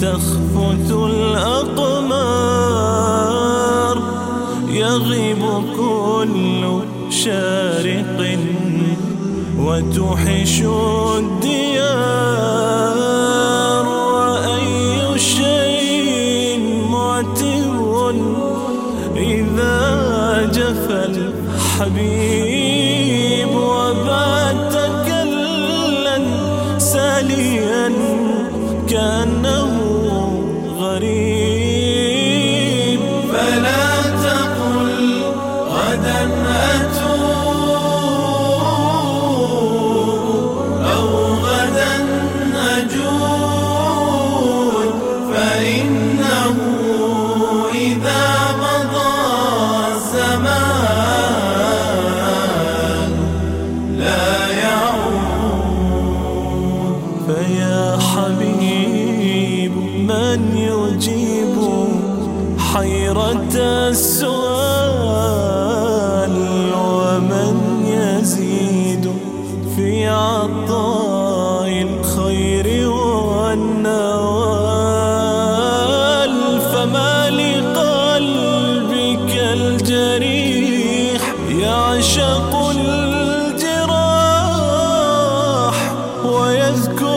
تشث الأقمار يغيب كل شارق وتحش الديار. وأي شيء معتر إذا جفى الحبيب وبات كلا ساليا كأنه من يجيب حيرة السؤال ومن يزيد في عطاء الخير والنوال؟ فما لقلبك الجريح يعشق الجراح ويذكر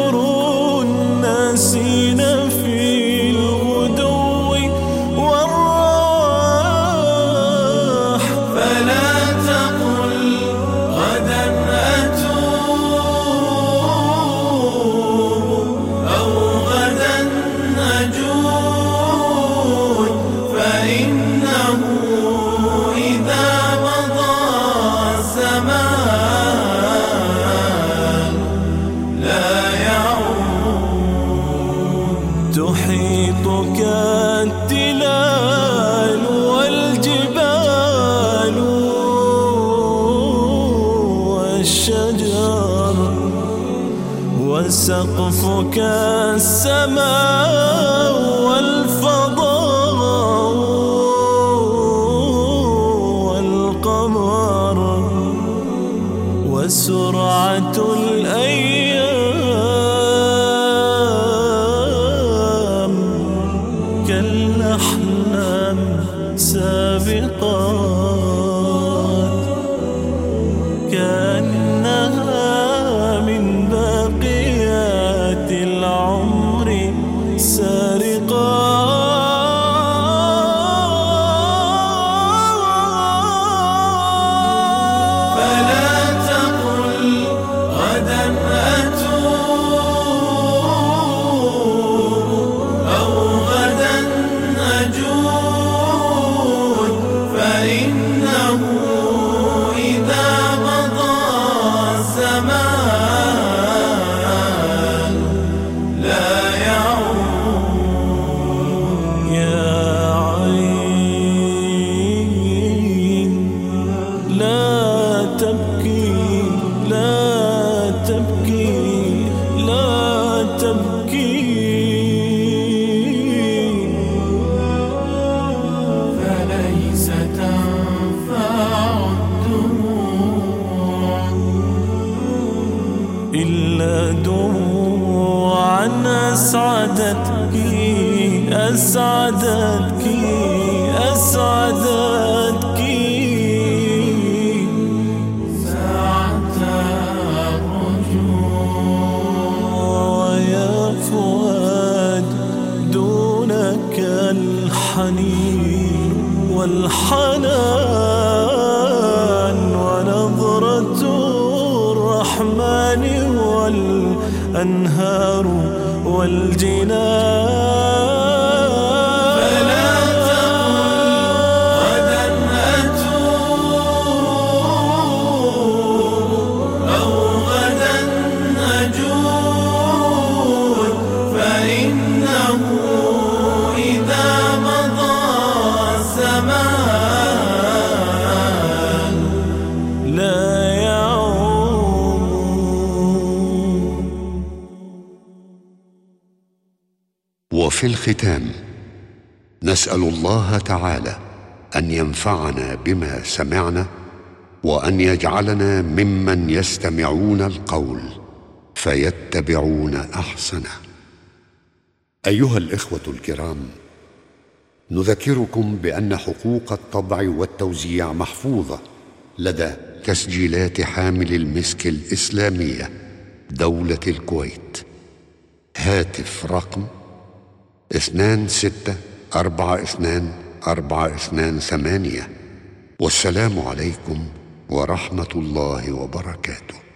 والشجر وسقفك السماء والفضاء والقمر وسرعة الأيام كالأحلام سابقات تبكي لا تبكي. فليس تنفع الدموع إلا دموعا أسعدتك أسعدتك. الحنين والحنان ونظرة الرحمن والأنهار والجنان. وفي الختام نسأل الله تعالى أن ينفعنا بما سمعنا وأن يجعلنا ممن يستمعون القول فيتبعون أحسنه. أيها الإخوة الكرام نذكركم بأن حقوق الطبع والتوزيع محفوظة لدى تسجيلات حامل المسك الإسلامية دولة الكويت. هاتف رقم اثنان ستة أربعة اثنان أربعة اثنان ثمانية. والسلام عليكم ورحمة الله وبركاته.